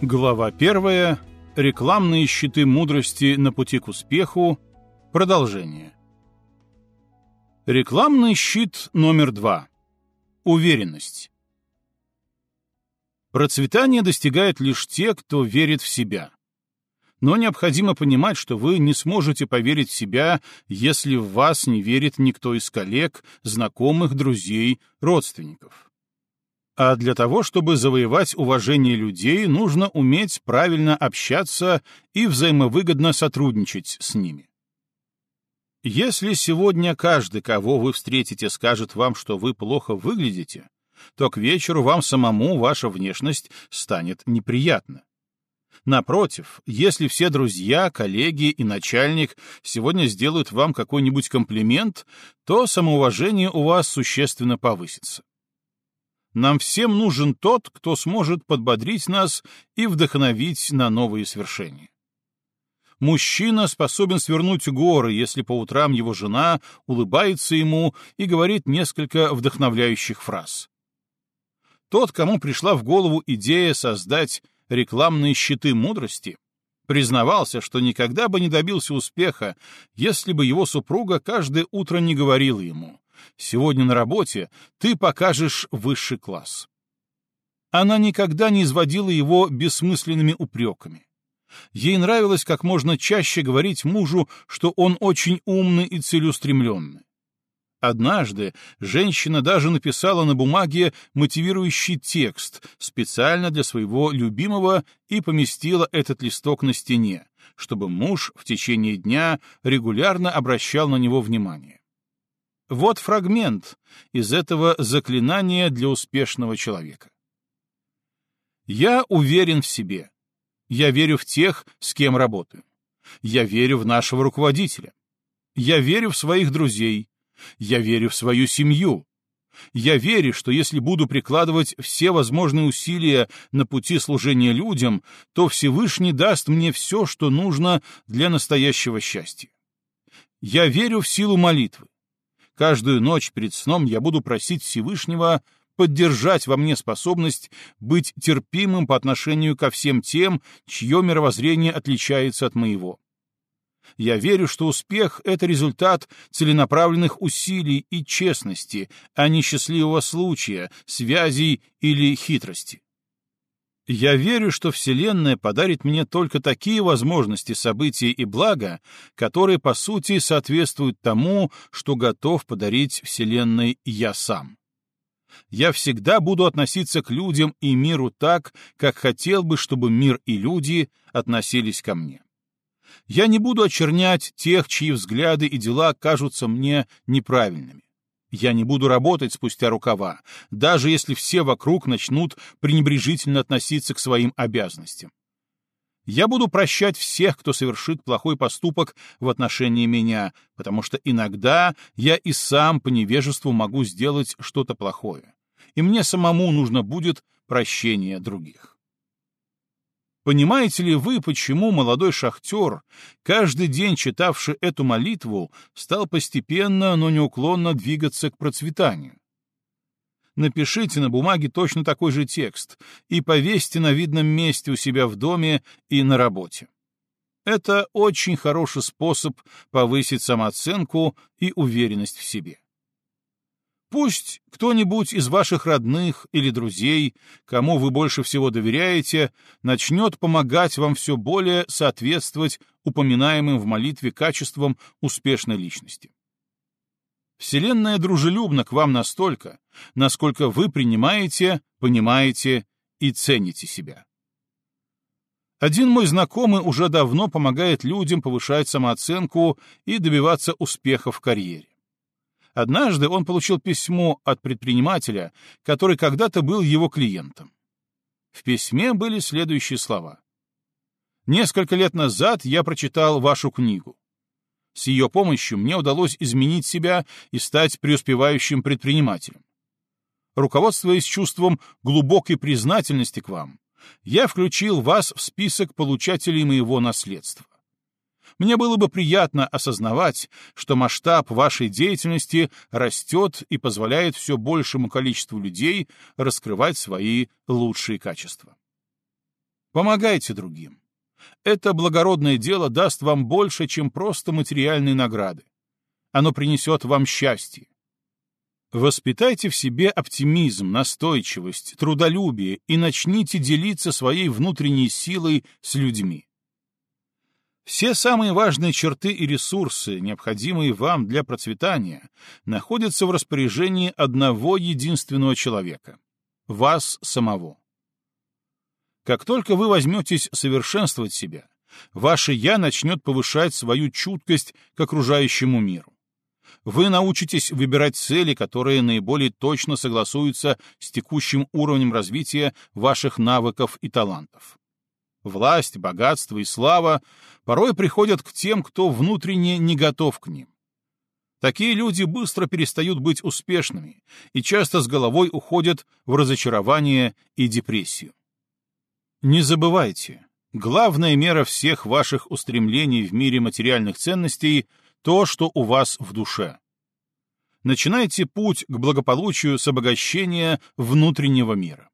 Глава первая. Рекламные щиты мудрости на пути к успеху. Продолжение. Рекламный щит номер два. Уверенность. Процветание достигает лишь те, кто верит в себя. Но необходимо понимать, что вы не сможете поверить в себя, если в вас не верит никто из коллег, знакомых, друзей, родственников. А для того, чтобы завоевать уважение людей, нужно уметь правильно общаться и взаимовыгодно сотрудничать с ними. Если сегодня каждый, кого вы встретите, скажет вам, что вы плохо выглядите, то к вечеру вам самому ваша внешность станет неприятна. Напротив, если все друзья, коллеги и начальник сегодня сделают вам какой-нибудь комплимент, то самоуважение у вас существенно повысится. Нам всем нужен тот, кто сможет подбодрить нас и вдохновить на новые свершения. Мужчина способен свернуть горы, если по утрам его жена улыбается ему и говорит несколько вдохновляющих фраз. Тот, кому пришла в голову идея создать рекламные щиты мудрости, признавался, что никогда бы не добился успеха, если бы его супруга каждое утро не говорила ему Сегодня на работе ты покажешь высший класс. Она никогда не изводила его бессмысленными упреками. Ей нравилось как можно чаще говорить мужу, что он очень умный и целеустремленный. Однажды женщина даже написала на бумаге мотивирующий текст специально для своего любимого и поместила этот листок на стене, чтобы муж в течение дня регулярно обращал на него внимание. Вот фрагмент из этого заклинания для успешного человека. Я уверен в себе. Я верю в тех, с кем работаю. Я верю в нашего руководителя. Я верю в своих друзей. Я верю в свою семью. Я верю, что если буду прикладывать все возможные усилия на пути служения людям, то Всевышний даст мне все, что нужно для настоящего счастья. Я верю в силу молитвы. Каждую ночь перед сном я буду просить Всевышнего поддержать во мне способность быть терпимым по отношению ко всем тем, чье мировоззрение отличается от моего. Я верю, что успех — это результат целенаправленных усилий и честности, а не счастливого случая, связей или хитрости. Я верю, что Вселенная подарит мне только такие возможности, события и блага, которые, по сути, соответствуют тому, что готов подарить Вселенной я сам. Я всегда буду относиться к людям и миру так, как хотел бы, чтобы мир и люди относились ко мне. Я не буду очернять тех, чьи взгляды и дела кажутся мне неправильными. Я не буду работать спустя рукава, даже если все вокруг начнут пренебрежительно относиться к своим обязанностям. Я буду прощать всех, кто совершит плохой поступок в отношении меня, потому что иногда я и сам по невежеству могу сделать что-то плохое, и мне самому нужно будет прощение других. Понимаете ли вы, почему молодой шахтер, каждый день читавший эту молитву, стал постепенно, но неуклонно двигаться к процветанию? Напишите на бумаге точно такой же текст и повесьте на видном месте у себя в доме и на работе. Это очень хороший способ повысить самооценку и уверенность в себе. Пусть кто-нибудь из ваших родных или друзей, кому вы больше всего доверяете, начнет помогать вам все более соответствовать упоминаемым в молитве качествам успешной личности. Вселенная дружелюбна к вам настолько, насколько вы принимаете, понимаете и цените себя. Один мой знакомый уже давно помогает людям повышать самооценку и добиваться успеха в карьере. Однажды он получил письмо от предпринимателя, который когда-то был его клиентом. В письме были следующие слова. «Несколько лет назад я прочитал вашу книгу. С ее помощью мне удалось изменить себя и стать преуспевающим предпринимателем. Руководствуясь чувством глубокой признательности к вам, я включил вас в список получателей моего наследства. Мне было бы приятно осознавать, что масштаб вашей деятельности растет и позволяет все большему количеству людей раскрывать свои лучшие качества. Помогайте другим. Это благородное дело даст вам больше, чем просто материальные награды. Оно принесет вам счастье. Воспитайте в себе оптимизм, настойчивость, трудолюбие и начните делиться своей внутренней силой с людьми. Все самые важные черты и ресурсы, необходимые вам для процветания, находятся в распоряжении одного единственного человека — вас самого. Как только вы возьметесь совершенствовать себя, ваше «я» начнет повышать свою чуткость к окружающему миру. Вы научитесь выбирать цели, которые наиболее точно согласуются с текущим уровнем развития ваших навыков и талантов. Власть, богатство и слава порой приходят к тем, кто внутренне не готов к ним. Такие люди быстро перестают быть успешными и часто с головой уходят в разочарование и депрессию. Не забывайте, главная мера всех ваших устремлений в мире материальных ценностей — то, что у вас в душе. Начинайте путь к благополучию с обогащения внутреннего мира.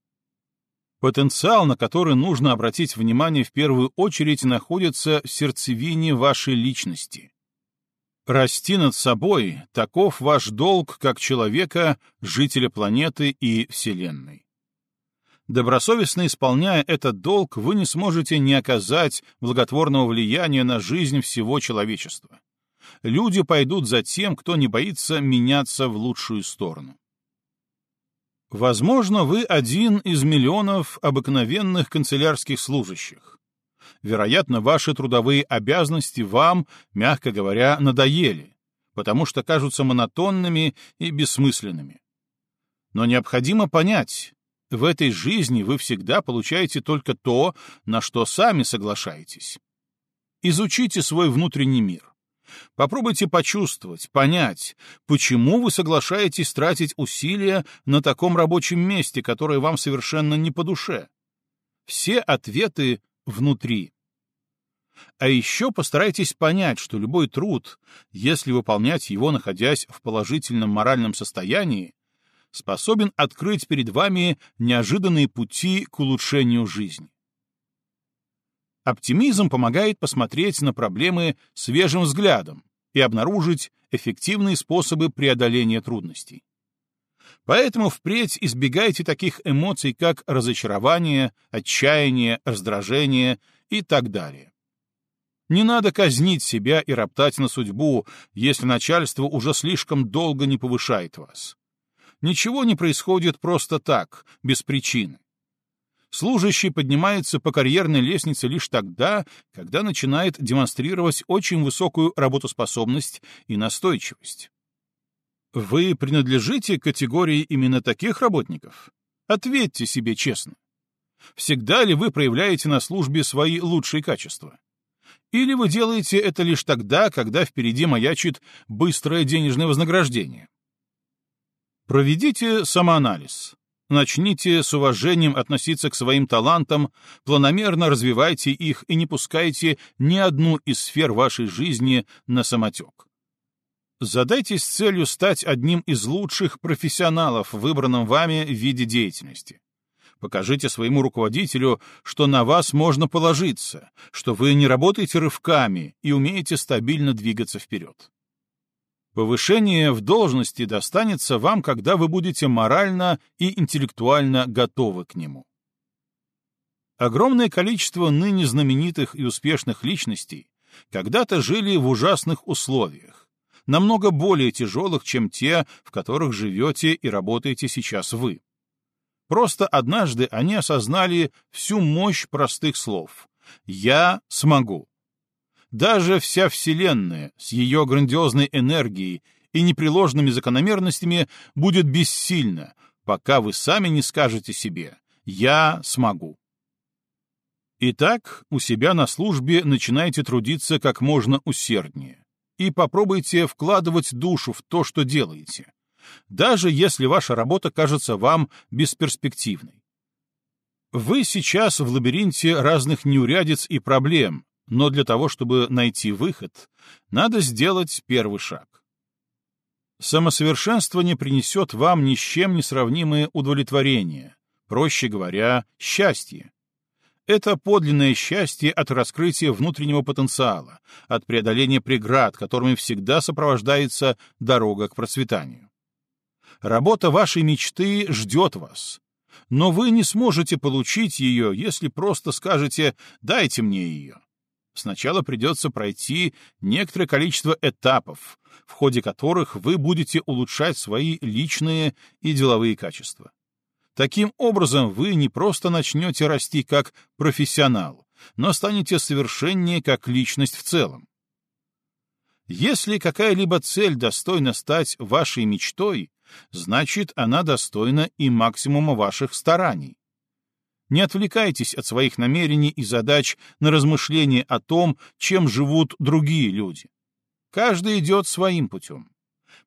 Потенциал, на который нужно обратить внимание в первую очередь, находится в сердцевине вашей личности. Расти над собой — таков ваш долг как человека, жителя планеты и Вселенной. Добросовестно исполняя этот долг, вы не сможете не оказать благотворного влияния на жизнь всего человечества. Люди пойдут за тем, кто не боится меняться в лучшую сторону. Возможно, вы один из миллионов обыкновенных канцелярских служащих. Вероятно, ваши трудовые обязанности вам, мягко говоря, надоели, потому что кажутся монотонными и бессмысленными. Но необходимо понять, в этой жизни вы всегда получаете только то, на что сами соглашаетесь. Изучите свой внутренний мир. Попробуйте почувствовать, понять, почему вы соглашаетесь тратить усилия на таком рабочем месте, которое вам совершенно не по душе. Все ответы внутри. А еще постарайтесь понять, что любой труд, если выполнять его, находясь в положительном моральном состоянии, способен открыть перед вами неожиданные пути к улучшению жизни. Оптимизм помогает посмотреть на проблемы свежим взглядом и обнаружить эффективные способы преодоления трудностей. Поэтому впредь избегайте таких эмоций, как разочарование, отчаяние, раздражение и так далее. Не надо казнить себя и роптать на судьбу, если начальство уже слишком долго не повышает вас. Ничего не происходит просто так, без причины. Служащий поднимается по карьерной лестнице лишь тогда, когда начинает демонстрировать очень высокую работоспособность и настойчивость. Вы принадлежите к категории именно таких работников? Ответьте себе честно. Всегда ли вы проявляете на службе свои лучшие качества? Или вы делаете это лишь тогда, когда впереди маячит быстрое денежное вознаграждение? Проведите самоанализ. Начните с уважением относиться к своим талантам, планомерно развивайте их и не пускайте ни одну из сфер вашей жизни на самотек. Задайтесь целью стать одним из лучших профессионалов в выбранном вами виде деятельности. Покажите своему руководителю, что на вас можно положиться, что вы не работаете рывками и умеете стабильно двигаться вперед. Повышение в должности достанется вам, когда вы будете морально и интеллектуально готовы к нему. Огромное количество ныне знаменитых и успешных личностей когда-то жили в ужасных условиях, намного более тяжелых, чем те, в которых живете и работаете сейчас вы. Просто однажды они осознали всю мощь простых слов «Я смогу». Даже вся Вселенная с ее грандиозной энергией и непреложными закономерностями будет бессильна, пока вы сами не скажете себе «я смогу». Итак, у себя на службе начинайте трудиться как можно усерднее и попробуйте вкладывать душу в то, что делаете, даже если ваша работа кажется вам бесперспективной. Вы сейчас в лабиринте разных неурядиц и проблем, но для того, чтобы найти выход, надо сделать первый шаг. Самосовершенствование принесет вам ни с чем не сравнимое удовлетворение, проще говоря, счастье. Это подлинное счастье от раскрытия внутреннего потенциала, от преодоления преград, которыми всегда сопровождается дорога к процветанию. Работа вашей мечты ждет вас, но вы не сможете получить ее, если просто скажете «дайте мне ее». Сначала придется пройти некоторое количество этапов, в ходе которых вы будете улучшать свои личные и деловые качества. Таким образом, вы не просто начнете расти как профессионал, но станете совершеннее как личность в целом. Если какая-либо цель достойна стать вашей мечтой, значит, она достойна и максимума ваших стараний. Не отвлекайтесь от своих намерений и задач на размышления о том, чем живут другие люди. Каждый идет своим путем.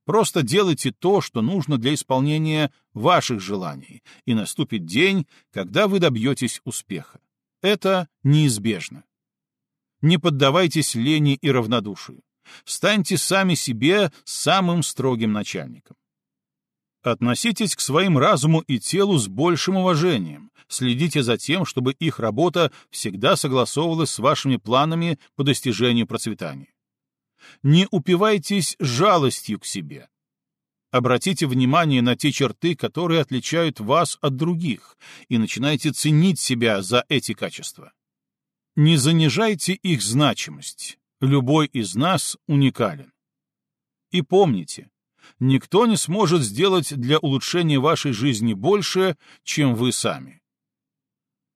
Просто делайте то, что нужно для исполнения ваших желаний, и наступит день, когда вы добьетесь успеха. Это неизбежно. Не поддавайтесь лени и равнодушию. Станьте сами себе самым строгим начальником. Относитесь к своим разуму и телу с большим уважением, следите за тем, чтобы их работа всегда согласовывалась с вашими планами по достижению процветания. Не упивайтесь жалостью к себе. Обратите внимание на те черты, которые отличают вас от других, и начинайте ценить себя за эти качества. Не занижайте их значимость. Любой из нас уникален. И помните, никто не сможет сделать для улучшения вашей жизни больше, чем вы сами.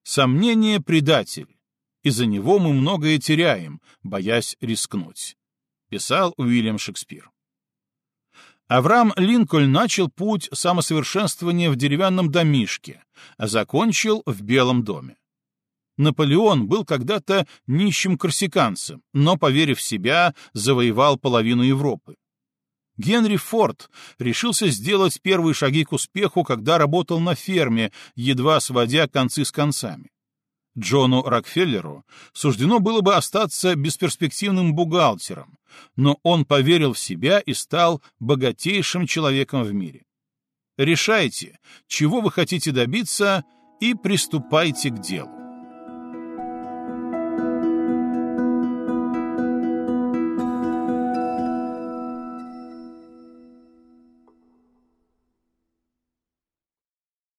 Сомнение — предатель. Из-за него мы многое теряем, боясь рискнуть писал Уильям Шекспир. Авраам Линкольн начал путь самосовершенствования в деревянном домишке, а закончил в Белом доме. Наполеон был когда-то нищим корсиканцем, но, поверив в себя, завоевал половину Европы. Генри Форд решился сделать первые шаги к успеху, когда работал на ферме, едва сводя концы с концами. Джону Рокфеллеру суждено было бы остаться бесперспективным бухгалтером, но он поверил в себя и стал богатейшим человеком в мире. Решайте, чего вы хотите добиться, и приступайте к делу.